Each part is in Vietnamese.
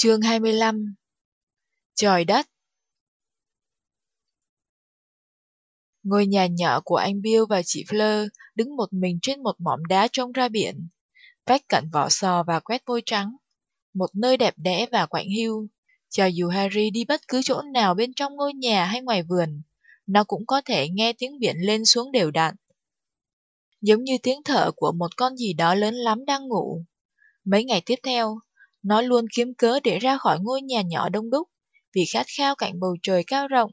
Chương 25 Trời đất Ngôi nhà nhỏ của anh Bill và chị Fleur đứng một mình trên một mỏm đá trông ra biển, vách cạnh vỏ sò và quét vôi trắng. Một nơi đẹp đẽ và quạnh hiu. Cho dù Harry đi bất cứ chỗ nào bên trong ngôi nhà hay ngoài vườn, nó cũng có thể nghe tiếng biển lên xuống đều đặn. Giống như tiếng thở của một con gì đó lớn lắm đang ngủ. Mấy ngày tiếp theo, nó luôn kiếm cớ để ra khỏi ngôi nhà nhỏ đông đúc, vì khát khao cảnh bầu trời cao rộng,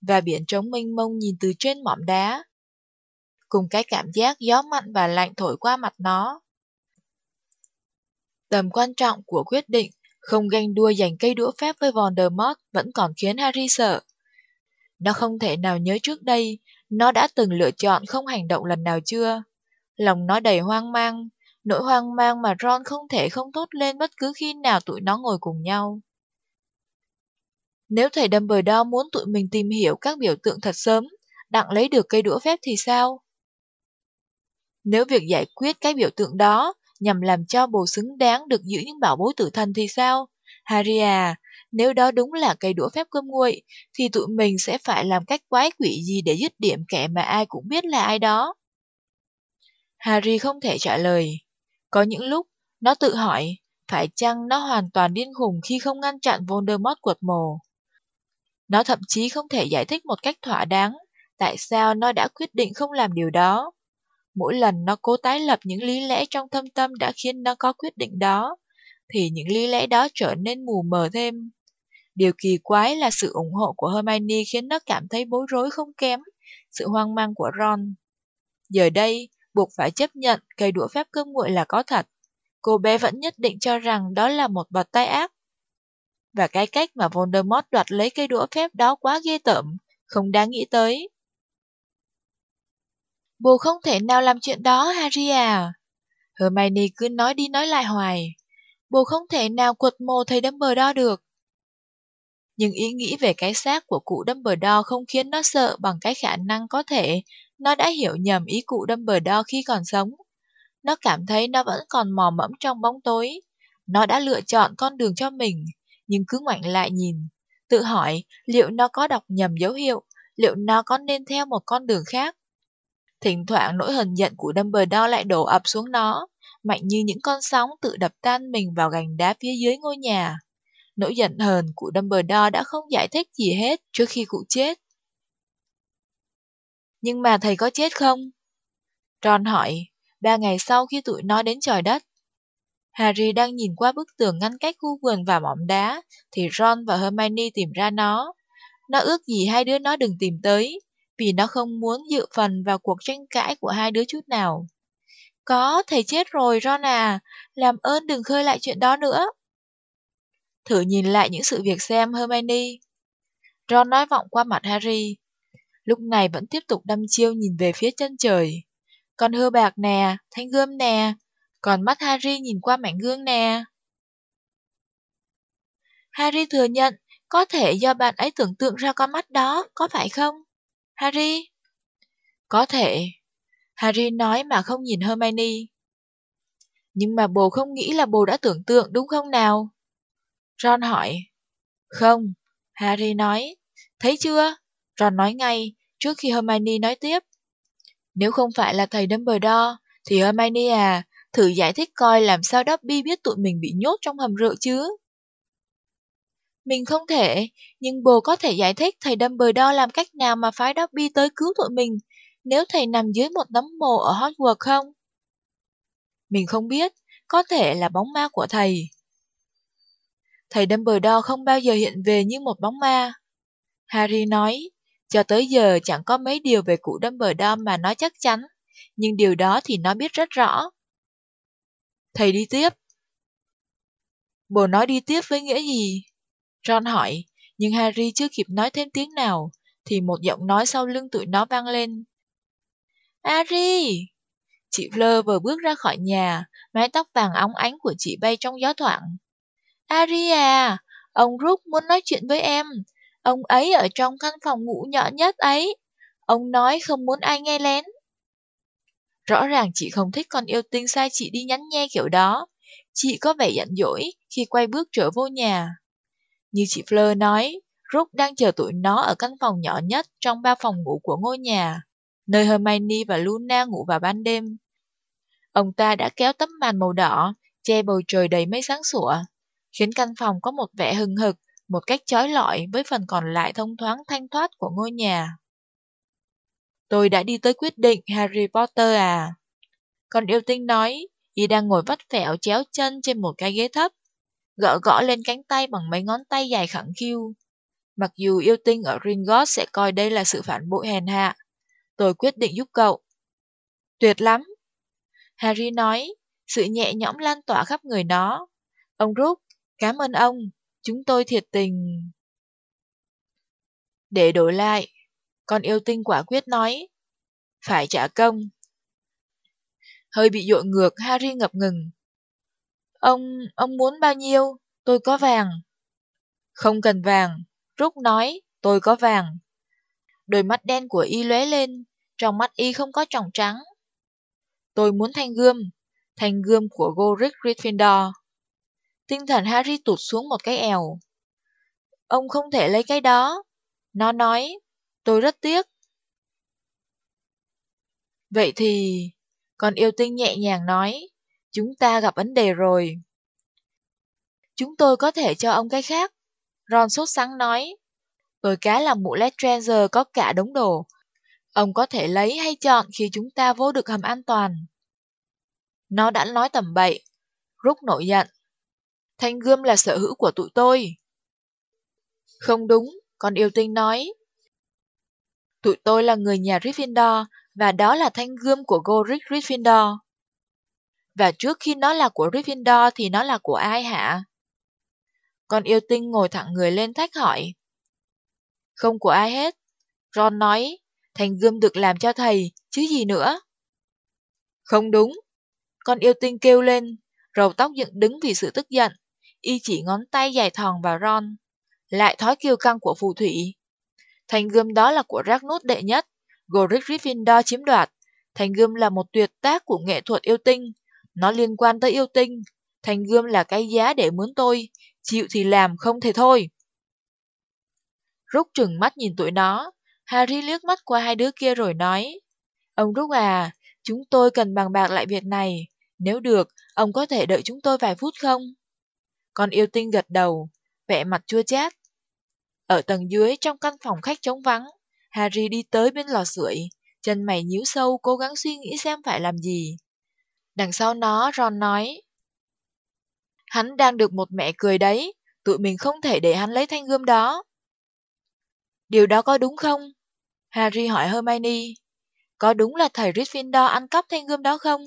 và biển trống mênh mông nhìn từ trên mỏm đá. Cùng cái cảm giác gió mặn và lạnh thổi qua mặt nó. Tầm quan trọng của quyết định không ganh đua giành cây đũa phép với Voldemort vẫn còn khiến Harry sợ. Nó không thể nào nhớ trước đây, nó đã từng lựa chọn không hành động lần nào chưa. Lòng nó đầy hoang mang, nỗi hoang mang mà Ron không thể không tốt lên bất cứ khi nào tụi nó ngồi cùng nhau. Nếu thầy Dumbledore muốn tụi mình tìm hiểu các biểu tượng thật sớm, đặng lấy được cây đũa phép thì sao? Nếu việc giải quyết cái biểu tượng đó nhằm làm cho bồ xứng đáng được giữ những bảo bối tử thần thì sao? Harry à, nếu đó đúng là cây đũa phép cơm nguội, thì tụi mình sẽ phải làm cách quái quỷ gì để dứt điểm kẻ mà ai cũng biết là ai đó? Harry không thể trả lời. Có những lúc, nó tự hỏi, phải chăng nó hoàn toàn điên khùng khi không ngăn chặn Voldemort quật mồ? Nó thậm chí không thể giải thích một cách thỏa đáng tại sao nó đã quyết định không làm điều đó. Mỗi lần nó cố tái lập những lý lẽ trong thâm tâm đã khiến nó có quyết định đó, thì những lý lẽ đó trở nên mù mờ thêm. Điều kỳ quái là sự ủng hộ của Hermione khiến nó cảm thấy bối rối không kém sự hoang mang của Ron. Giờ đây, buộc phải chấp nhận cây đũa phép cơm nguội là có thật. Cô bé vẫn nhất định cho rằng đó là một bật tay ác. Và cái cách mà Voldemort đoạt lấy cây đũa phép đó quá ghê tởm, không đáng nghĩ tới. Bố không thể nào làm chuyện đó, Harry à. Hermione cứ nói đi nói lại hoài. Bố không thể nào quật mồ thầy Dumbledore được. Nhưng ý nghĩ về cái xác của cụ Dumbledore không khiến nó sợ bằng cái khả năng có thể nó đã hiểu nhầm ý cụ Dumbledore khi còn sống. Nó cảm thấy nó vẫn còn mò mẫm trong bóng tối. Nó đã lựa chọn con đường cho mình, nhưng cứ ngoảnh lại nhìn. Tự hỏi liệu nó có đọc nhầm dấu hiệu, liệu nó có nên theo một con đường khác. Thỉnh thoảng nỗi hờn giận của Dumbledore lại đổ ập xuống nó, mạnh như những con sóng tự đập tan mình vào gành đá phía dưới ngôi nhà. Nỗi giận hờn của Dumbledore đã không giải thích gì hết trước khi cụ chết. Nhưng mà thầy có chết không? Ron hỏi, ba ngày sau khi tụi nó đến trời đất. Harry đang nhìn qua bức tường ngăn cách khu vườn và mỏm đá, thì Ron và Hermione tìm ra nó. Nó ước gì hai đứa nó đừng tìm tới, vì nó không muốn dự phần vào cuộc tranh cãi của hai đứa chút nào. Có, thầy chết rồi, Ron à, làm ơn đừng khơi lại chuyện đó nữa. Thử nhìn lại những sự việc xem, Hermione. Ron nói vọng qua mặt Harry. Lúc này vẫn tiếp tục đăm chiêu nhìn về phía chân trời. Còn hơ bạc nè, thanh gươm nè, còn mắt Harry nhìn qua mảnh gương nè. Harry thừa nhận, có thể do bạn ấy tưởng tượng ra con mắt đó, có phải không? Harry? Có thể. Harry nói mà không nhìn Hermione. Nhưng mà bồ không nghĩ là bồ đã tưởng tượng đúng không nào? Ron hỏi. Không, Harry nói. Thấy chưa? Ron nói ngay, trước khi Hermione nói tiếp. Nếu không phải là thầy Dumbledore, thì Hermione à, thử giải thích coi làm sao Dobby biết tụi mình bị nhốt trong hầm rượu chứ. Mình không thể, nhưng bồ có thể giải thích thầy Dumbledore làm cách nào mà phái Dobby tới cứu tụi mình nếu thầy nằm dưới một tấm mồ ở Hogwarts không? Mình không biết, có thể là bóng ma của thầy. Thầy Dumbledore không bao giờ hiện về như một bóng ma. Harry nói, cho tới giờ chẳng có mấy điều về cụ Dumbledore mà nó chắc chắn, nhưng điều đó thì nó biết rất rõ. Thầy đi tiếp. Bồ nói đi tiếp với nghĩa gì? Ron hỏi, nhưng Harry chưa kịp nói thêm tiếng nào, thì một giọng nói sau lưng tụi nó vang lên. Harry! Chị Fleur vừa bước ra khỏi nhà, mái tóc vàng óng ánh của chị bay trong gió thoảng. Harry à, ông Rook muốn nói chuyện với em. Ông ấy ở trong căn phòng ngủ nhỏ nhất ấy. Ông nói không muốn ai nghe lén. Rõ ràng chị không thích con yêu tinh sai chị đi nhắn nhe kiểu đó. chị có vẻ giận dỗi khi quay bước trở vô nhà. Như chị Fleur nói, Rook đang chờ tụi nó ở căn phòng nhỏ nhất trong ba phòng ngủ của ngôi nhà, nơi Hermione và Luna ngủ vào ban đêm. Ông ta đã kéo tấm màn màu đỏ, che bầu trời đầy mây sáng sủa, khiến căn phòng có một vẻ hừng hực, một cách chói lọi với phần còn lại thông thoáng thanh thoát của ngôi nhà. Tôi đã đi tới quyết định Harry Potter à. Con yêu tinh nói, y đang ngồi vắt vẻo chéo chân trên một cái ghế thấp, gõ gõ lên cánh tay bằng mấy ngón tay dài khẳng khiu. Mặc dù yêu tinh ở Gringotts sẽ coi đây là sự phản bội hèn hạ, tôi quyết định giúp cậu. Tuyệt lắm! Harry nói, sự nhẹ nhõm lan tỏa khắp người nó. Ông Rook, cảm ơn ông, chúng tôi thiệt tình. Để đổi lại, con yêu tinh quả quyết nói, phải trả công. Hơi bị dội ngược, Harry ngập ngừng. Ông, ông muốn bao nhiêu? Tôi có vàng. Không cần vàng, Rúc nói, tôi có vàng. Đôi mắt đen của y lóe lên, trong mắt y không có tròng trắng. Tôi muốn thanh gươm, thanh gươm của Gorick Gryffindor. Tinh thần Harry tụt xuống một cái èo. Ông không thể lấy cái đó. Nó nói, tôi rất tiếc. Vậy thì, con yêu tinh nhẹ nhàng nói, chúng ta gặp vấn đề rồi. Chúng tôi có thể cho ông cái khác. Ron sốt sắng nói, tôi cá là mụ Lestranger có cả đống đồ. Ông có thể lấy hay chọn khi chúng ta vô được hầm an toàn. Nó đã nói tầm bậy. Rút nổi giận. Thanh gươm là sở hữu của tụi tôi. Không đúng, con yêu tinh nói. Tụi tôi là người nhà Gryffindor, và đó là thanh gươm của Godric Gryffindor. Và trước khi nó là của Gryffindor thì nó là của ai hả? Con yêu tinh ngồi thẳng người lên thách hỏi. Không của ai hết. Ron nói, thanh gươm được làm cho thầy, chứ gì nữa. Không đúng. Con yêu tinh kêu lên, rầu tóc dựng đứng vì sự tức giận. Y chỉ ngón tay dài thòn vào Ron. Lại thói kiêu căng của phù thủy. Thanh gươm đó là của Ragnus đệ nhất. Godric Gryffindor chiếm đoạt. Thanh gươm là một tuyệt tác của nghệ thuật yêu tinh. Nó liên quan tới yêu tinh. Thanh gươm là cái giá để mướn tôi. Chịu thì làm, không thể thôi. Rút trừng mắt nhìn tụi nó. Harry liếc mắt qua hai đứa kia rồi nói. Ông Rút à, chúng tôi cần bàn bạc lại việc này. Nếu được, ông có thể đợi chúng tôi vài phút không? Con yêu tinh gật đầu, vẻ mặt chua chát. Ở tầng dưới trong căn phòng khách trống vắng, Harry đi tới bên lò sưởi, chân mày nhíu sâu cố gắng suy nghĩ xem phải làm gì. Đằng sau nó, Ron nói. Hắn đang được một mẹ cười đấy, tụi mình không thể để hắn lấy thanh gươm đó. Điều đó có đúng không? Harry hỏi Hermione. Có đúng là thầy Gryffindor ăn cắp thanh gươm đó không?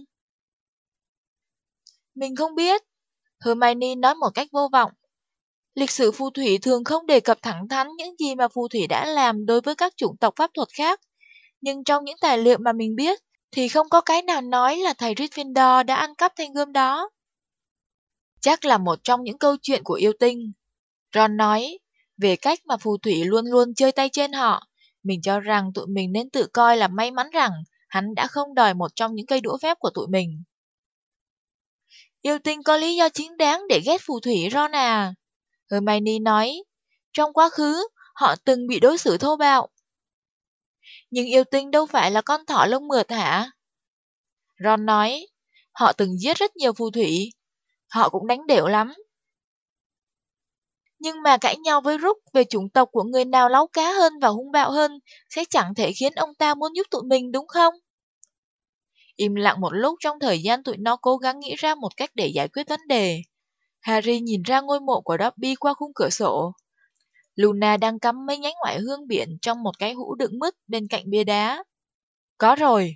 Mình không biết. Hermione nói một cách vô vọng. Lịch sử phù thủy thường không đề cập thẳng thắn những gì mà phù thủy đã làm đối với các chủng tộc pháp thuật khác. Nhưng trong những tài liệu mà mình biết, thì không có cái nào nói là thầy Gryffindor đã ăn cắp thanh gươm đó. Chắc là một trong những câu chuyện của yêu tinh. Ron nói, về cách mà phù thủy luôn luôn chơi tay trên họ, mình cho rằng tụi mình nên tự coi là may mắn rằng hắn đã không đòi một trong những cây đũa phép của tụi mình. Yêu tinh có lý do chính đáng để ghét phù thủy Ron à. Hermione nói, trong quá khứ, họ từng bị đối xử thô bạo. Nhưng yêu tinh đâu phải là con thỏ lông mượt hả? Ron nói, họ từng giết rất nhiều phù thủy. Họ cũng đánh đều lắm. Nhưng mà cãi nhau với Rook về chủng tộc của người nào láu cá hơn và hung bạo hơn sẽ chẳng thể khiến ông ta muốn giúp tụi mình đúng không? Im lặng một lúc trong thời gian tụi nó cố gắng nghĩ ra một cách để giải quyết vấn đề. Harry nhìn ra ngôi mộ của Dobby qua khung cửa sổ. Luna đang cắm mấy nhánh ngoại hương biển trong một cái hũ đựng mứt bên cạnh bia đá. Có rồi.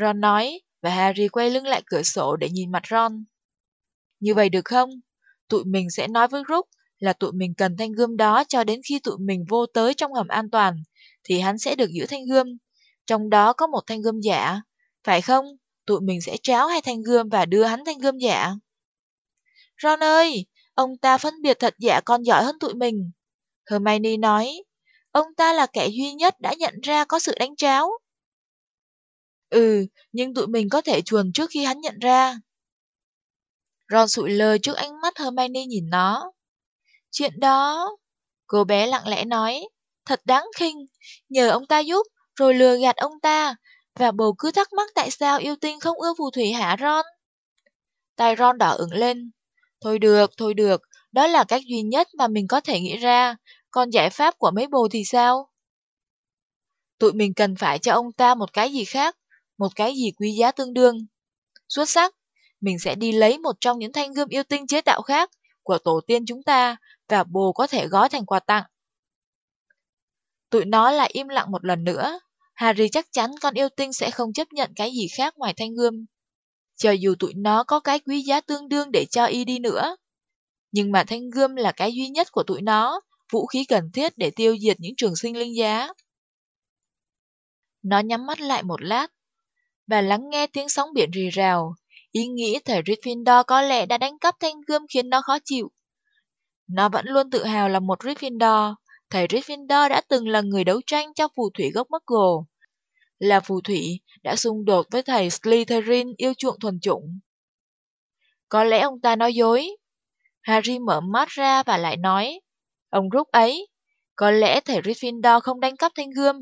Ron nói, và Harry quay lưng lại cửa sổ để nhìn mặt Ron. Như vậy được không? Tụi mình sẽ nói với Rook là tụi mình cần thanh gươm đó cho đến khi tụi mình vô tới trong hầm an toàn, thì hắn sẽ được giữ thanh gươm. Trong đó có một thanh gươm giả. Phải không? Tụi mình sẽ tráo hai thanh gươm và đưa hắn thanh gươm giả. Ron ơi, ông ta phân biệt thật giả còn giỏi hơn tụi mình. Hermione nói, ông ta là kẻ duy nhất đã nhận ra có sự đánh tráo. Ừ, nhưng tụi mình có thể chuồn trước khi hắn nhận ra. Ron sụi lơ trước ánh mắt Hermione nhìn nó. Chuyện đó... Cô bé lặng lẽ nói, thật đáng khinh, nhờ ông ta giúp, rồi lừa gạt ông ta, và bồ cứ thắc mắc tại sao yêu tinh không ưa phù thủy hả Ron? Tay Ron đỏ ửng lên. Thôi được, thôi được, đó là cách duy nhất mà mình có thể nghĩ ra, còn giải pháp của mấy bồ thì sao? Tụi mình cần phải cho ông ta một cái gì khác, một cái gì quý giá tương đương. Xuất sắc, mình sẽ đi lấy một trong những thanh gươm yêu tinh chế tạo khác của tổ tiên chúng ta và bồ có thể gói thành quà tặng. Tụi nó lại im lặng một lần nữa. Harry chắc chắn con yêu tinh sẽ không chấp nhận cái gì khác ngoài thanh gươm. Cho dù tụi nó có cái quý giá tương đương để cho y đi nữa. Nhưng mà thanh gươm là cái duy nhất của tụi nó, vũ khí cần thiết để tiêu diệt những trường sinh linh giá. Nó nhắm mắt lại một lát, và lắng nghe tiếng sóng biển rì rào. Ý nghĩ thầy Gryffindor có lẽ đã đánh cắp thanh gươm khiến nó khó chịu. Nó vẫn luôn tự hào là một Gryffindor. Thầy Gryffindor đã từng là người đấu tranh cho phù thủy gốc Muggle. Là phù thủy đã xung đột với thầy Slytherin yêu chuộng thuần chủng. Có lẽ ông ta nói dối. Harry mở mắt ra và lại nói, ông rút ấy, có lẽ thầy Gryffindor không đánh cắp thanh gươm.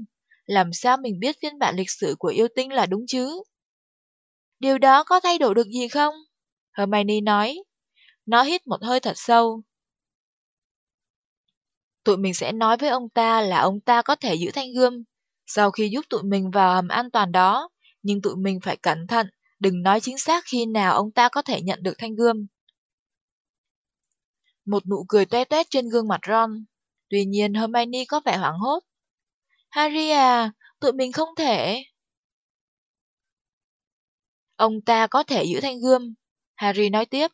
Làm sao mình biết phiên bản lịch sử của yêu tinh là đúng chứ? Điều đó có thay đổi được gì không? Hermione nói. Nó hít một hơi thật sâu. Tụi mình sẽ nói với ông ta là ông ta có thể giữ thanh gươm sau khi giúp tụi mình vào hầm an toàn đó, nhưng tụi mình phải cẩn thận, đừng nói chính xác khi nào ông ta có thể nhận được thanh gươm. Một nụ cười toe toét trên gương mặt Ron. Tuy nhiên Hermione có vẻ hoảng hốt. Harry à, tụi mình không thể. Ông ta có thể giữ thanh gươm. Harry nói tiếp.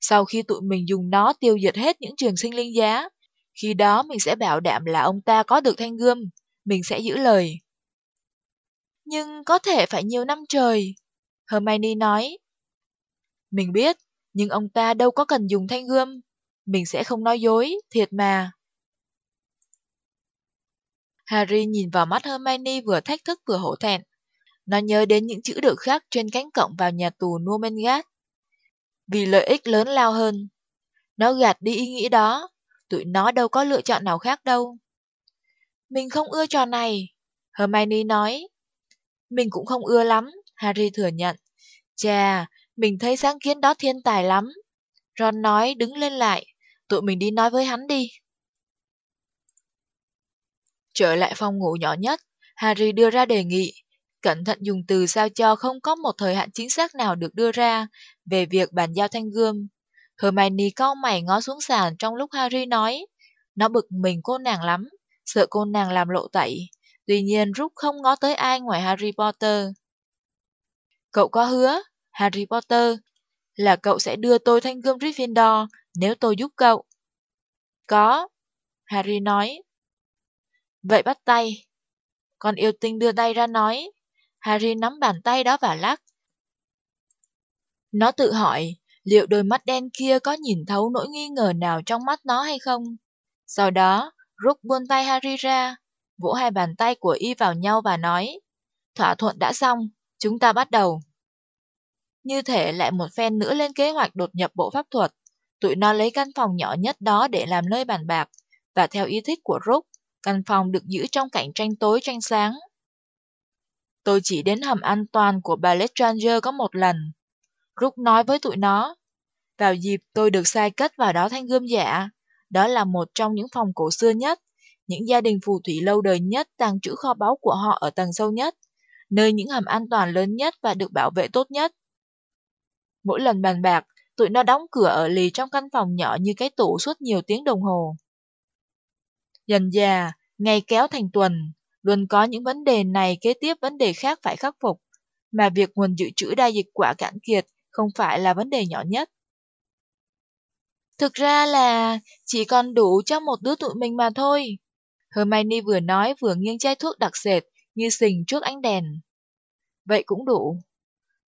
Sau khi tụi mình dùng nó tiêu diệt hết những trường sinh linh giá, khi đó mình sẽ bảo đảm là ông ta có được thanh gươm, mình sẽ giữ lời. Nhưng có thể phải nhiều năm trời, Hermione nói. Mình biết, nhưng ông ta đâu có cần dùng thanh gươm. Mình sẽ không nói dối, thiệt mà. Harry nhìn vào mắt Hermione vừa thách thức vừa hổ thẹn. Nó nhớ đến những chữ được khắc trên cánh cổng vào nhà tù Numengat. Vì lợi ích lớn lao hơn. Nó gạt đi ý nghĩ đó, tụi nó đâu có lựa chọn nào khác đâu. Mình không ưa trò này, Hermione nói. Mình cũng không ưa lắm, Harry thừa nhận. Chà, mình thấy sáng kiến đó thiên tài lắm. Ron nói đứng lên lại, tụi mình đi nói với hắn đi. Trở lại phòng ngủ nhỏ nhất, Harry đưa ra đề nghị, cẩn thận dùng từ sao cho không có một thời hạn chính xác nào được đưa ra về việc bàn giao thanh gươm. Hermione cau mày ngó xuống sàn trong lúc Harry nói, nó bực mình cô nàng lắm, sợ cô nàng làm lộ tẩy. Tuy nhiên Rút không ngó tới ai ngoài Harry Potter. Cậu có hứa, Harry Potter, là cậu sẽ đưa tôi thanh gươm Gryffindor nếu tôi giúp cậu. Có, Harry nói. Vậy bắt tay. Con yêu tinh đưa tay ra nói. Harry nắm bàn tay đó và lắc. Nó tự hỏi, liệu đôi mắt đen kia có nhìn thấu nỗi nghi ngờ nào trong mắt nó hay không? Sau đó, Rook buông tay Harry ra, vỗ hai bàn tay của y vào nhau và nói, thỏa thuận đã xong, chúng ta bắt đầu. Như thể lại một phen nữa lên kế hoạch đột nhập bộ pháp thuật, tụi nó lấy căn phòng nhỏ nhất đó để làm nơi bàn bạc, và theo ý thích của Rook, căn phòng được giữ trong cảnh tranh tối tranh sáng. Tôi chỉ đến hầm an toàn của bà Lestranger có một lần. Rút nói với tụi nó. Vào dịp tôi được sai kết vào đó thanh gươm giả. Đó là một trong những phòng cổ xưa nhất, những gia đình phù thủy lâu đời nhất tàng trữ kho báu của họ ở tầng sâu nhất, nơi những hầm an toàn lớn nhất và được bảo vệ tốt nhất. Mỗi lần bàn bạc, tụi nó đóng cửa ở lì trong căn phòng nhỏ như cái tủ suốt nhiều tiếng đồng hồ. Dần già, ngày kéo thành tuần, luôn có những vấn đề này kế tiếp vấn đề khác phải khắc phục, mà việc nguồn dự trữ đa dịch quả cạn kiệt không phải là vấn đề nhỏ nhất. Thực ra là chỉ còn đủ cho một đứa tụi mình mà thôi. Hermione vừa nói vừa nghiêng chai thuốc đặc sệt như xình trước ánh đèn. Vậy cũng đủ.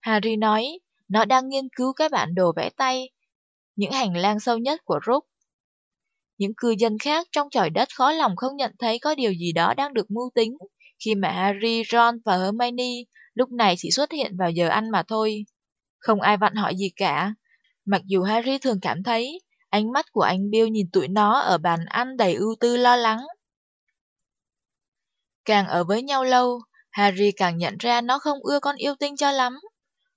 Harry nói, nó đang nghiên cứu cái bản đồ vẽ tay, những hành lang sâu nhất của Rook. Những cư dân khác trong trời đất khó lòng không nhận thấy có điều gì đó đang được mưu tính, khi mà Harry, Ron và Hermione lúc này chỉ xuất hiện vào giờ ăn mà thôi. Không ai vặn hỏi gì cả, Mặc dù Harry thường cảm thấy ánh mắt của anh Bill nhìn tụi nó ở bàn ăn đầy ưu tư lo lắng. Càng ở với nhau lâu, Harry càng nhận ra nó không ưa con yêu tinh cho lắm.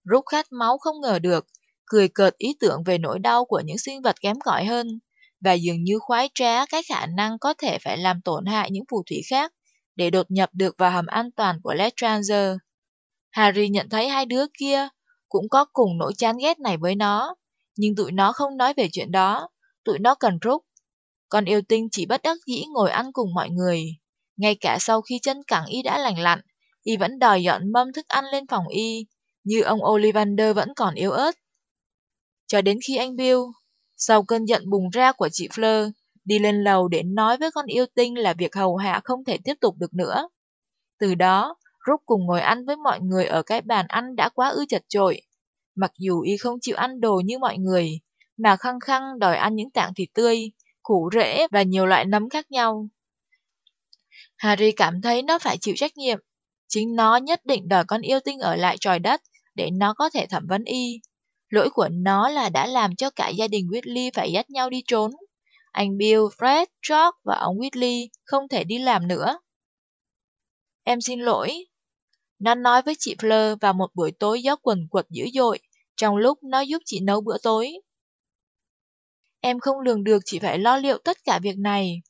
Rút khát máu không ngờ được, cười cợt ý tưởng về nỗi đau của những sinh vật kém cỏi hơn, và dường như khoái trá cái khả năng có thể phải làm tổn hại những phù thủy khác để đột nhập được vào hầm an toàn của Lestrange. Harry nhận thấy hai đứa kia cũng có cùng nỗi chán ghét này với nó, nhưng tụi nó không nói về chuyện đó, tụi nó cần rút. Còn yêu tinh chỉ bất đắc dĩ ngồi ăn cùng mọi người. Ngay cả sau khi chân cẳng y đã lành lặn, y vẫn đòi dọn mâm thức ăn lên phòng y, như ông Ollivander vẫn còn yếu ớt. Cho đến khi anh Bill, sau cơn giận bùng ra của chị Fleur, đi lên lầu để nói với con yêu tinh là việc hầu hạ không thể tiếp tục được nữa. Từ đó, rút cùng ngồi ăn với mọi người ở cái bàn ăn đã quá ư chật trội. Mặc dù y không chịu ăn đồ như mọi người, mà khăng khăng đòi ăn những tảng thịt tươi, củ rễ và nhiều loại nấm khác nhau. Harry cảm thấy nó phải chịu trách nhiệm. Chính nó nhất định đòi con yêu tinh ở lại tròi đất để nó có thể thẩm vấn y. Lỗi của nó là đã làm cho cả gia đình Weasley phải dắt nhau đi trốn. Anh Bill, Fred, George và ông Weasley không thể đi làm nữa. Em xin lỗi. Nó nói với chị Fleur vào một buổi tối gió quần quật dữ dội, trong lúc nó giúp chị nấu bữa tối. Em không lường được chị phải lo liệu tất cả việc này.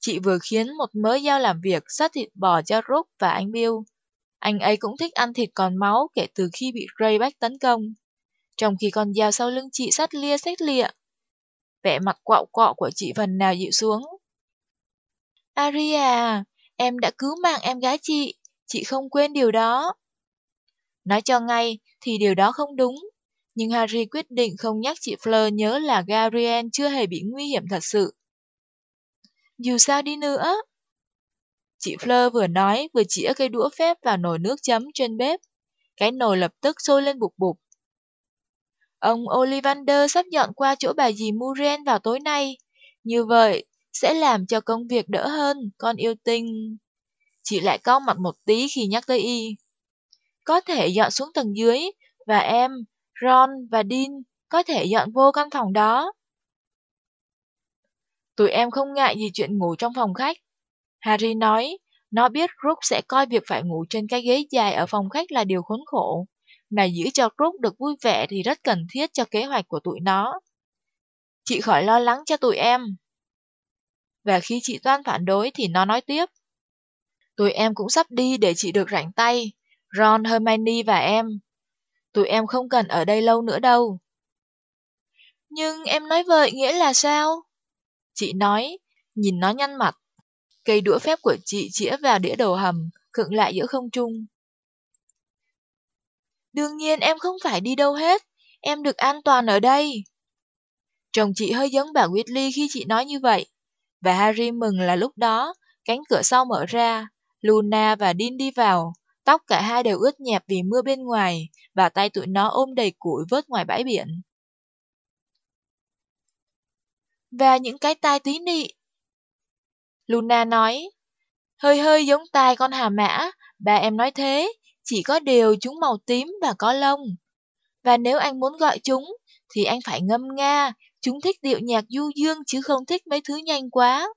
Chị vừa khiến một mớ giao làm việc sát thịt bò cho Rook và anh Bill. Anh ấy cũng thích ăn thịt còn máu kể từ khi bị Rayback tấn công. Trong khi con dao sau lưng chị sát lia xét lịa. Vẻ mặt quạo quọ của chị phần nào dịu xuống. Aria, em đã cứu mạng em gái chị, chị không quên điều đó. Nói cho ngay thì điều đó không đúng, nhưng Harry quyết định không nhắc chị Fleur nhớ là Gabriel chưa hề bị nguy hiểm thật sự. Dù sao đi nữa. Chị Fleur vừa nói vừa chĩa cây đũa phép vào nồi nước chấm trên bếp. Cái nồi lập tức sôi lên bục bục. Ông Ollivander sắp dọn qua chỗ bà dì Muriel vào tối nay. Như vậy, sẽ làm cho công việc đỡ hơn, con yêu tinh. Chị lại cau mặt một tí khi nhắc tới y. Có thể dọn xuống tầng dưới, và em, Ron và Dean có thể dọn vô căn phòng đó. Tụi em không ngại gì chuyện ngủ trong phòng khách. Harry nói, nó biết Rook sẽ coi việc phải ngủ trên cái ghế dài ở phòng khách là điều khốn khổ, mà giữ cho Rook được vui vẻ thì rất cần thiết cho kế hoạch của tụi nó. Chị khỏi lo lắng cho tụi em. Và khi chị Toan phản đối thì nó nói tiếp. Tụi em cũng sắp đi để chị được rảnh tay, Ron, Hermione và em. Tụi em không cần ở đây lâu nữa đâu. Nhưng em nói vậy nghĩa là sao? Chị nói, nhìn nó nhăn mặt. Cây đũa phép của chị chĩa vào đĩa đầu hầm, khựng lại giữa không trung. Đương nhiên em không phải đi đâu hết, em được an toàn ở đây. Chồng chị hơi giống bà Whitley khi chị nói như vậy, và Harry mừng là lúc đó, cánh cửa sau mở ra, Luna và Dean đi vào, tóc cả hai đều ướt nhẹp vì mưa bên ngoài, và tay tụi nó ôm đầy củi vớt ngoài bãi biển. Và những cái tai tí nị. Luna nói, hơi hơi giống tai con hà mã, bà em nói thế, chỉ có điều chúng màu tím và có lông. Và nếu anh muốn gọi chúng, thì anh phải ngâm nga, chúng thích điệu nhạc du dương chứ không thích mấy thứ nhanh quá.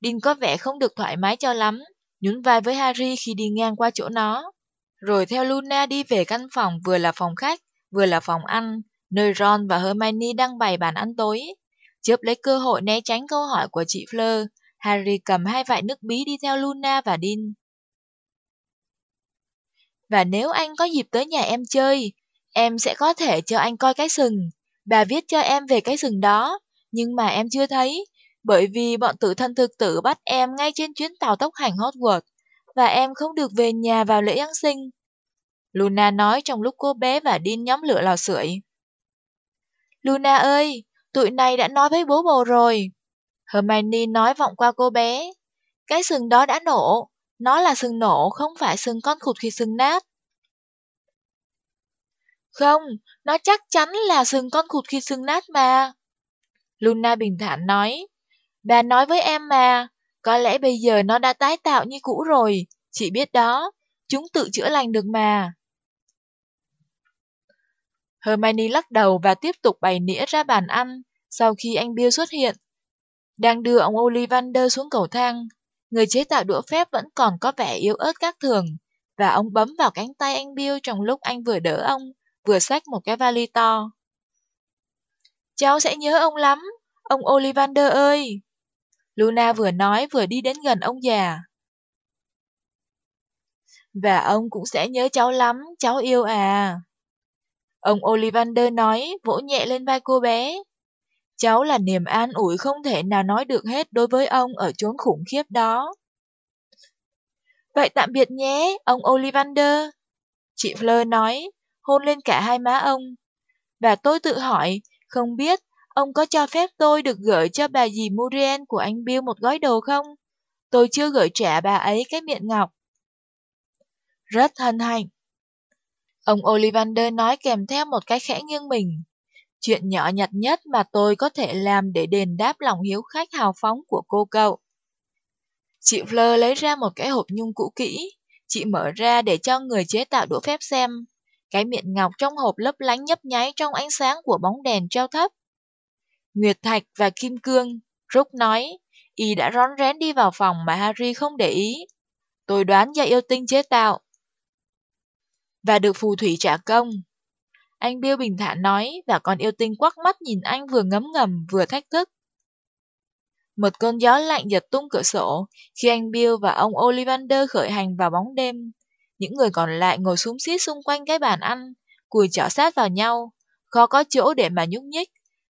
Dean có vẻ không được thoải mái cho lắm, nhún vai với Harry khi đi ngang qua chỗ nó. Rồi theo Luna đi về căn phòng vừa là phòng khách, vừa là phòng ăn, nơi Ron và Hermione đang bày bàn ăn tối. Chớp lấy cơ hội né tránh câu hỏi của chị Fleur, Harry cầm hai vại nước bí đi theo Luna và Dean. Và nếu anh có dịp tới nhà em chơi, em sẽ có thể cho anh coi cái sừng. Bà viết cho em về cái sừng đó, nhưng mà em chưa thấy, bởi vì bọn tử thân thực tử bắt em ngay trên chuyến tàu tốc hành Hogwarts, và em không được về nhà vào lễ Giáng sinh. Luna nói trong lúc cô bé và Dean nhóm lửa lò sưởi. Luna ơi, tụi này đã nói với bố bồ rồi. Hermione nói vọng qua cô bé. Cái sừng đó đã nổ, nó là sừng nổ, không phải sừng con khụt khi sừng nát. Không, nó chắc chắn là sừng con khụt khi sừng nát mà. Luna bình thản nói. Bà nói với em mà, có lẽ bây giờ nó đã tái tạo như cũ rồi, chị biết đó, chúng tự chữa lành được mà. Hermione lắc đầu và tiếp tục bày nĩa ra bàn ăn sau khi anh Bill xuất hiện. Đang đưa ông Ollivander xuống cầu thang, người chế tạo đũa phép vẫn còn có vẻ yếu ớt các thường, và ông bấm vào cánh tay anh Bill trong lúc anh vừa đỡ ông, vừa xách một cái vali to. Cháu sẽ nhớ ông lắm, ông Ollivander ơi! Luna vừa nói vừa đi đến gần ông già. Và ông cũng sẽ nhớ cháu lắm, cháu yêu à. Ông Ollivander nói, vỗ nhẹ lên vai cô bé. Cháu là niềm an ủi không thể nào nói được hết đối với ông ở chốn khủng khiếp đó. Vậy tạm biệt nhé, ông Ollivander. Chị Fleur nói, hôn lên cả hai má ông. Và tôi tự hỏi, không biết ông có cho phép tôi được gửi cho bà dì Muriel của anh Bill một gói đồ không? Tôi chưa gửi trả bà ấy cái miệng ngọc. Rất hân hạnh. Ông Ollivander nói kèm theo một cái khẽ nghiêng mình. Chuyện nhỏ nhặt nhất mà tôi có thể làm để đền đáp lòng hiếu khách hào phóng của cô cậu. Chị Fleur lấy ra một cái hộp nhung cũ kỹ. Chị mở ra để cho người chế tạo đũa phép xem. Cái miệng ngọc trong hộp lấp lánh nhấp nháy trong ánh sáng của bóng đèn treo thấp. Nguyệt Thạch và Kim Cương, Rúc nói, y đã rón rén đi vào phòng mà Harry không để ý. Tôi đoán do yêu tinh chế tạo. Và được phù thủy trả công. Anh Bill bình thản nói và con yêu tinh quắc mắt nhìn anh vừa ngấm ngầm vừa thách thức. Một cơn gió lạnh giật tung cửa sổ khi anh Bill và ông Ollivander khởi hành vào bóng đêm. Những người còn lại ngồi súng xít xung quanh cái bàn ăn, cùi chỏ sát vào nhau, khó có chỗ để mà nhúc nhích,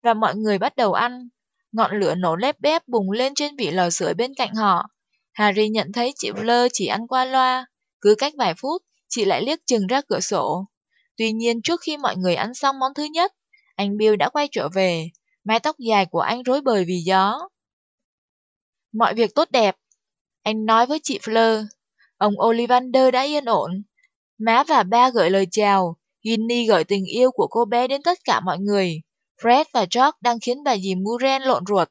và mọi người bắt đầu ăn. Ngọn lửa nổ lép bép bùng lên trên vị lò sưởi bên cạnh họ. Harry nhận thấy chị Fleur chỉ ăn qua loa, cứ cách vài phút, chị lại liếc chừng ra cửa sổ. Tuy nhiên trước khi mọi người ăn xong món thứ nhất, anh Bill đã quay trở về, mái tóc dài của anh rối bời vì gió. Mọi việc tốt đẹp, anh nói với chị Fleur. Ông Ollivander đã yên ổn. Má và ba gửi lời chào, Ginny gửi tình yêu của cô bé đến tất cả mọi người. Fred và George đang khiến bà dì Muren lộn ruột.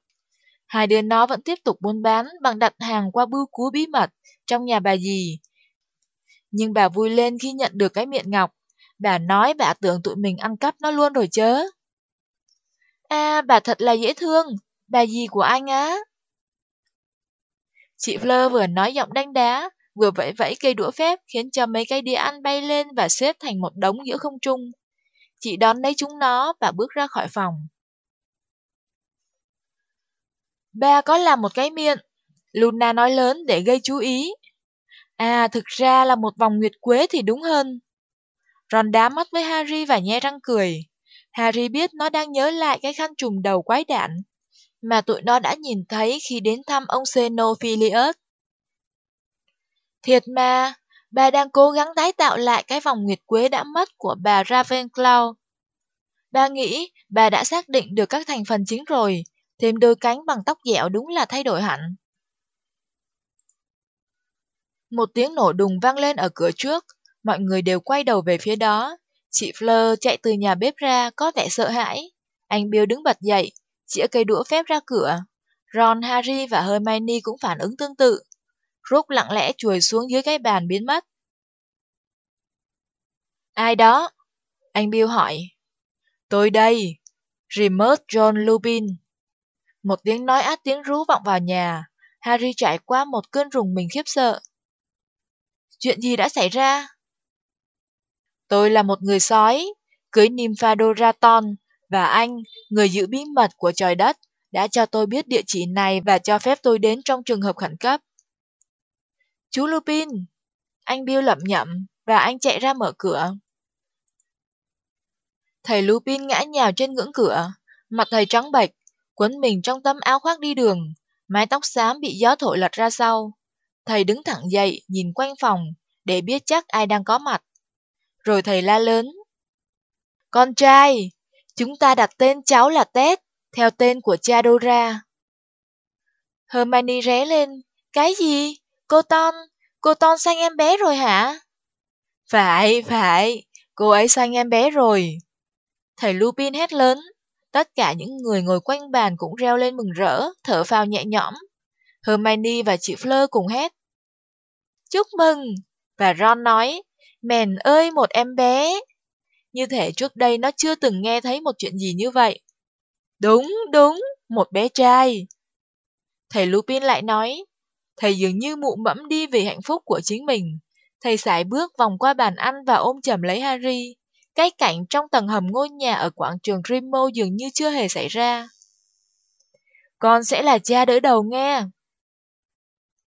Hai đứa nó vẫn tiếp tục buôn bán bằng đặt hàng qua bưu cú bí mật trong nhà bà dì. Nhưng bà vui lên khi nhận được cái miệng ngọc. Bà nói bà tưởng tụi mình ăn cắp nó luôn rồi chớ. À, bà thật là dễ thương, bà dì của anh á. Chị Fleur vừa nói giọng đánh đá, vừa vẫy vẫy cây đũa phép khiến cho mấy cây đĩa ăn bay lên và xếp thành một đống giữa không trung. Chị đón lấy chúng nó và bước ra khỏi phòng. Ba có làm một cái miệng, Luna nói lớn để gây chú ý. À, thực ra là một vòng nguyệt quế thì đúng hơn. Ron đá mắt với Harry và nhe răng cười. Harry biết nó đang nhớ lại cái khăn trùm đầu quái đản mà tụi nó đã nhìn thấy khi đến thăm ông Xenophilius. Thiệt mà, bà đang cố gắng tái tạo lại cái vòng nguyệt quế đã mất của bà Ravenclaw. Bà nghĩ bà đã xác định được các thành phần chính rồi, thêm đôi cánh bằng tóc dẻo đúng là thay đổi hẳn. Một tiếng nổ đùng vang lên ở cửa trước, mọi người đều quay đầu về phía đó. Chị Fleur chạy từ nhà bếp ra, có vẻ sợ hãi. Anh Bill đứng bật dậy, chĩa cây đũa phép ra cửa. Ron, Harry và Hermione cũng phản ứng tương tự. Rút lặng lẽ chuồi xuống dưới cái bàn biến mất. Ai đó? Anh Bill hỏi. Tôi đây, Remus John Lupin. Một tiếng nói át tiếng rú vọng vào nhà. Harry trải qua một cơn rùng mình khiếp sợ. Chuyện gì đã xảy ra? Tôi là một người sói, cưới Nymphadoraton, và anh, người giữ bí mật của trời đất, đã cho tôi biết địa chỉ này và cho phép tôi đến trong trường hợp khẩn cấp. Chú Lupin! Anh Bill lẩm nhẩm và anh chạy ra mở cửa. Thầy Lupin ngã nhào trên ngưỡng cửa, mặt thầy trắng bệch, quấn mình trong tấm áo khoác đi đường, mái tóc xám bị gió thổi lật ra sau. Thầy đứng thẳng dậy, nhìn quanh phòng, để biết chắc ai đang có mặt. Rồi thầy la lớn. Con trai, chúng ta đặt tên cháu là Ted, theo tên của cha Dora. Hermione ré lên. Cái gì? Cô Ton, cô Ton sang em bé rồi hả? Phải, phải, cô ấy sang em bé rồi. Thầy Lupin hét lớn. Tất cả những người ngồi quanh bàn cũng reo lên mừng rỡ, thở phào nhẹ nhõm. Hermione và chị Fleur cùng hét. Chúc mừng! Và Ron nói, Mèn ơi một em bé! như thể trước đây nó chưa từng nghe thấy một chuyện gì như vậy. Đúng, đúng, một bé trai. Thầy Lupin lại nói, thầy dường như mụ mẫm đi vì hạnh phúc của chính mình. Thầy sải bước vòng qua bàn ăn và ôm chầm lấy Harry. Cái cảnh trong tầng hầm ngôi nhà ở quảng trường rimo dường như chưa hề xảy ra. Con sẽ là cha đỡ đầu nghe.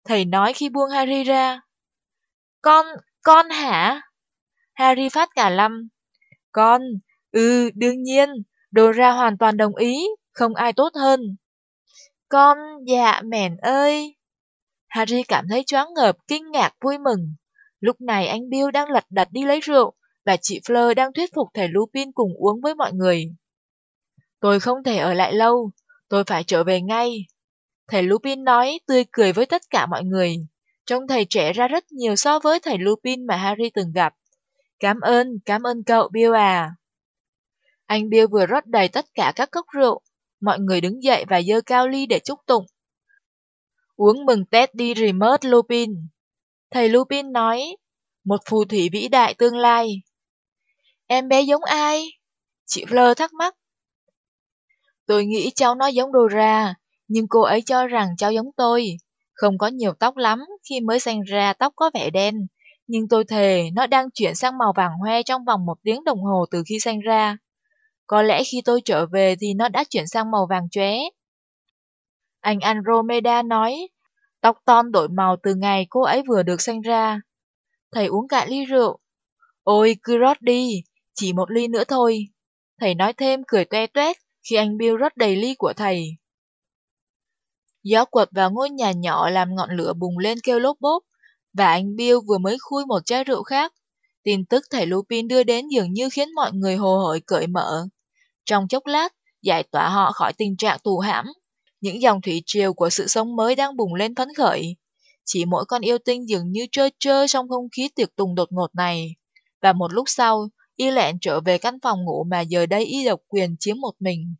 Thầy nói khi buông Harry ra. Con, con hả? Harry phát cả lâm. Con, ừ, đương nhiên, đồ ra hoàn toàn đồng ý, không ai tốt hơn. Con, dạ mẻn ơi. Harry cảm thấy choáng ngợp, kinh ngạc, vui mừng. Lúc này anh Bill đang lật đật đi lấy rượu, và chị Fleur đang thuyết phục thầy Lupin cùng uống với mọi người. Tôi không thể ở lại lâu, tôi phải trở về ngay. Thầy Lupin nói, tươi cười với tất cả mọi người. Trông thầy trẻ ra rất nhiều so với thầy Lupin mà Harry từng gặp. Cảm ơn, cảm ơn cậu Bill à. Anh Bill vừa rót đầy tất cả các cốc rượu. Mọi người đứng dậy và dơ cao ly để chúc tụng. Uống mừng Tết đi remote Lupin. Thầy Lupin nói, một phù thủy vĩ đại tương lai. Em bé giống ai? Chị Fleur thắc mắc. Tôi nghĩ cháu nó giống Dora, nhưng cô ấy cho rằng cháu giống tôi. Không có nhiều tóc lắm, khi mới sinh ra tóc có vẻ đen, nhưng tôi thề nó đang chuyển sang màu vàng hoe trong vòng một tiếng đồng hồ từ khi sinh ra. Có lẽ khi tôi trở về thì nó đã chuyển sang màu vàng chóe. Anh Andromeda nói, tóc ton đổi màu từ ngày cô ấy vừa được sinh ra. Thầy uống cạn ly rượu. Ôi, cứ rót đi, chỉ một ly nữa thôi. Thầy nói thêm cười toe toét khi anh Bill rót đầy ly của thầy. Gió quật vào ngôi nhà nhỏ làm ngọn lửa bùng lên kêu lốp bốp, và anh Bill vừa mới khui một chai rượu khác. Tin tức thầy Lupin đưa đến dường như khiến mọi người hồ hởi cởi mở. Trong chốc lát, giải tỏa họ khỏi tình trạng tù hãm. Những dòng thủy triều của sự sống mới đang bùng lên phấn khởi. Chỉ mỗi con yêu tinh dường như trơ trơ trong không khí tiệc tùng đột ngột này. Và một lúc sau, y lẹn trở về căn phòng ngủ mà giờ đây y độc quyền chiếm một mình.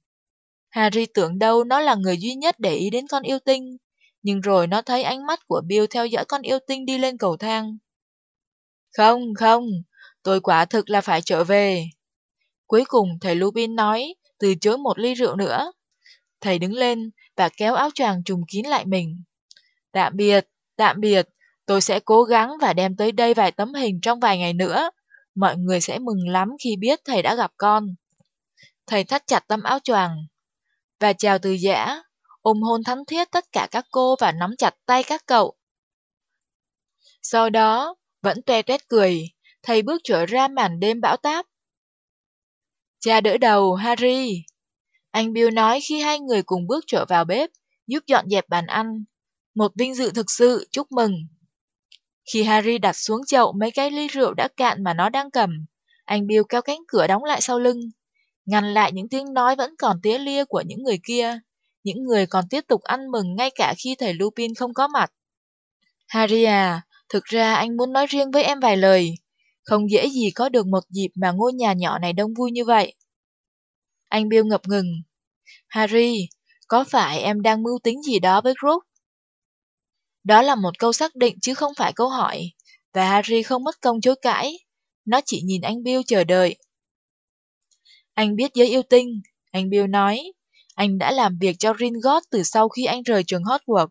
Harry tưởng đâu nó là người duy nhất để ý đến con yêu tinh, nhưng rồi nó thấy ánh mắt của Bill theo dõi con yêu tinh đi lên cầu thang. Không, không, tôi quả thực là phải trở về. Cuối cùng thầy Lupin nói, từ chối một ly rượu nữa. Thầy đứng lên và kéo áo choàng trùm kín lại mình. Tạm biệt, tạm biệt, tôi sẽ cố gắng và đem tới đây vài tấm hình trong vài ngày nữa. Mọi người sẽ mừng lắm khi biết thầy đã gặp con. Thầy thắt chặt tấm áo choàng và chào từ giã, ôm hôn thắm thiết tất cả các cô và nắm chặt tay các cậu. Sau đó, vẫn toe toét cười, thầy bước trở ra màn đêm bão táp. Cha đỡ đầu, Harry. Anh Bill nói khi hai người cùng bước trở vào bếp, giúp dọn dẹp bàn ăn. Một vinh dự thực sự, chúc mừng. Khi Harry đặt xuống chậu mấy cái ly rượu đã cạn mà nó đang cầm, anh Bill kéo cánh cửa đóng lại sau lưng, ngăn lại những tiếng nói vẫn còn tía lia của những người kia, những người còn tiếp tục ăn mừng ngay cả khi thầy Lupin không có mặt. Harry à, thực ra anh muốn nói riêng với em vài lời. Không dễ gì có được một dịp mà ngôi nhà nhỏ này đông vui như vậy. Anh Bill ngập ngừng. Harry, có phải em đang mưu tính gì đó với Group? Đó là một câu xác định chứ không phải câu hỏi, và Harry không mất công chối cãi. Nó chỉ nhìn anh Bill chờ đợi. Anh biết giới yêu tinh, anh Bill nói. Anh đã làm việc cho Ringgold từ sau khi anh rời trường Hogwarts.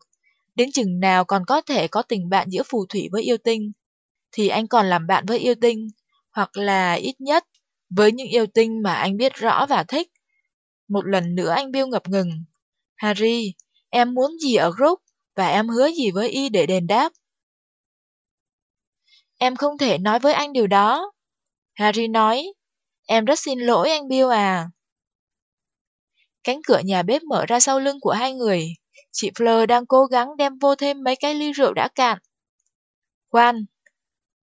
Đến chừng nào còn có thể có tình bạn giữa phù thủy với yêu tinh, thì anh còn làm bạn với yêu tinh, hoặc là ít nhất với những yêu tinh mà anh biết rõ và thích. Một lần nữa anh Bill ngập ngừng. Harry, em muốn gì ở group và em hứa gì với y để đền đáp? Em không thể nói với anh điều đó. Harry nói, em rất xin lỗi anh Bill à. Cánh cửa nhà bếp mở ra sau lưng của hai người. Chị Fleur đang cố gắng đem vô thêm mấy cái ly rượu đã cạn. Khoan,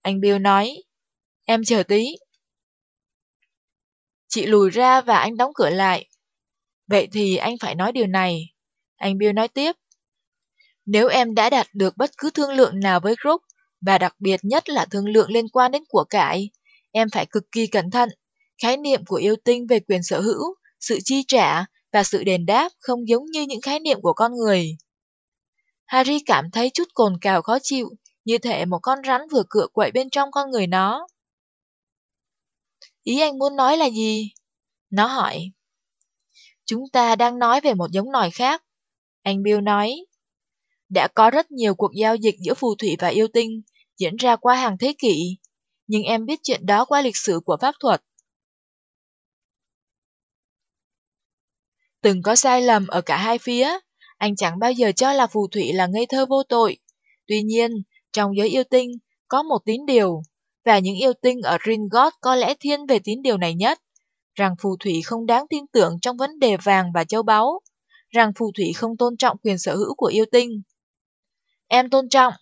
anh Bill nói, em chờ tí. Chị lùi ra và anh đóng cửa lại. Vậy thì anh phải nói điều này. Anh Bill nói tiếp. Nếu em đã đạt được bất cứ thương lượng nào với group, và đặc biệt nhất là thương lượng liên quan đến của cải, em phải cực kỳ cẩn thận. Khái niệm của yêu tinh về quyền sở hữu, sự chi trả và sự đền đáp không giống như những khái niệm của con người. Harry cảm thấy chút cồn cào khó chịu, như thể một con rắn vừa cựa quậy bên trong con người nó. Ý anh muốn nói là gì? Nó hỏi. Chúng ta đang nói về một giống nòi khác. Anh Bill nói. Đã có rất nhiều cuộc giao dịch giữa phù thủy và yêu tinh diễn ra qua hàng thế kỷ, nhưng em biết chuyện đó qua lịch sử của pháp thuật. Từng có sai lầm ở cả hai phía, anh chẳng bao giờ cho là phù thủy là ngây thơ vô tội. Tuy nhiên, trong giới yêu tinh, có một tín điều, và những yêu tinh ở Ringgold có lẽ thiên về tín điều này nhất, rằng phù thủy không đáng tin tưởng trong vấn đề vàng và châu báu, rằng phù thủy không tôn trọng quyền sở hữu của yêu tinh. Em tôn trọng.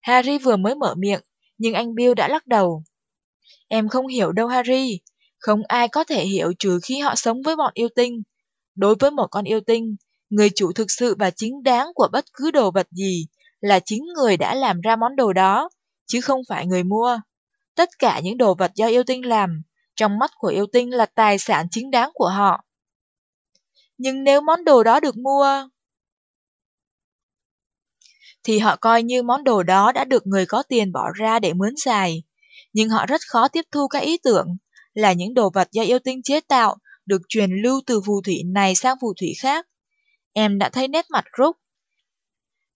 Harry vừa mới mở miệng, nhưng anh Bill đã lắc đầu. Em không hiểu đâu Harry, không ai có thể hiểu trừ khi họ sống với bọn yêu tinh. Đối với một con yêu tinh, người chủ thực sự và chính đáng của bất cứ đồ vật gì là chính người đã làm ra món đồ đó, chứ không phải người mua. Tất cả những đồ vật do yêu tinh làm, trong mắt của yêu tinh là tài sản chính đáng của họ. Nhưng nếu món đồ đó được mua, thì họ coi như món đồ đó đã được người có tiền bỏ ra để mướn xài. Nhưng họ rất khó tiếp thu các ý tưởng là những đồ vật do yêu tinh chế tạo được truyền lưu từ phù thủy này sang phù thủy khác. Em đã thấy nét mặt rút.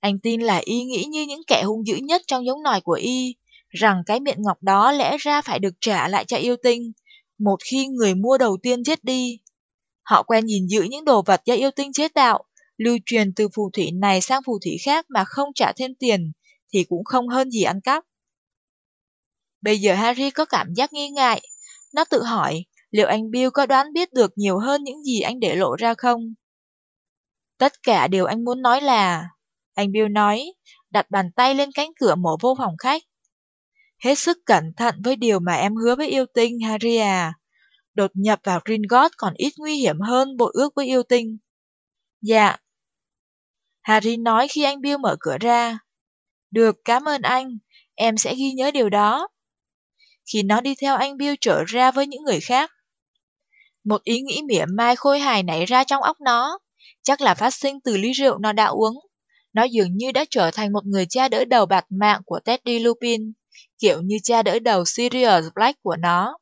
Anh tin là y nghĩ như những kẻ hung dữ nhất trong giống nòi của y, rằng cái miệng ngọc đó lẽ ra phải được trả lại cho yêu tinh, một khi người mua đầu tiên chết đi. Họ quen nhìn giữ những đồ vật do yêu tinh chế tạo, lưu truyền từ phù thủy này sang phù thủy khác mà không trả thêm tiền, thì cũng không hơn gì ăn cắp. Bây giờ Harry có cảm giác nghi ngại. Nó tự hỏi, liệu anh Bill có đoán biết được nhiều hơn những gì anh để lộ ra không? Tất cả điều anh muốn nói là... Anh Bill nói, đặt bàn tay lên cánh cửa mở vô phòng khách. Hết sức cẩn thận với điều mà em hứa với yêu tinh, Harry à. Đột nhập vào Gringotts còn ít nguy hiểm hơn bội ước với yêu tinh. Dạ. Harry nói khi anh Bill mở cửa ra. Được, cảm ơn anh. Em sẽ ghi nhớ điều đó. Khi nó đi theo anh Bill trở ra với những người khác. Một ý nghĩ mỉa mai khôi hài nảy ra trong óc nó. Chắc là phát sinh từ ly rượu nó đã uống. Nó dường như đã trở thành một người cha đỡ đầu bạt mạng của Teddy Lupin, kiểu như cha đỡ đầu Sirius Black của nó.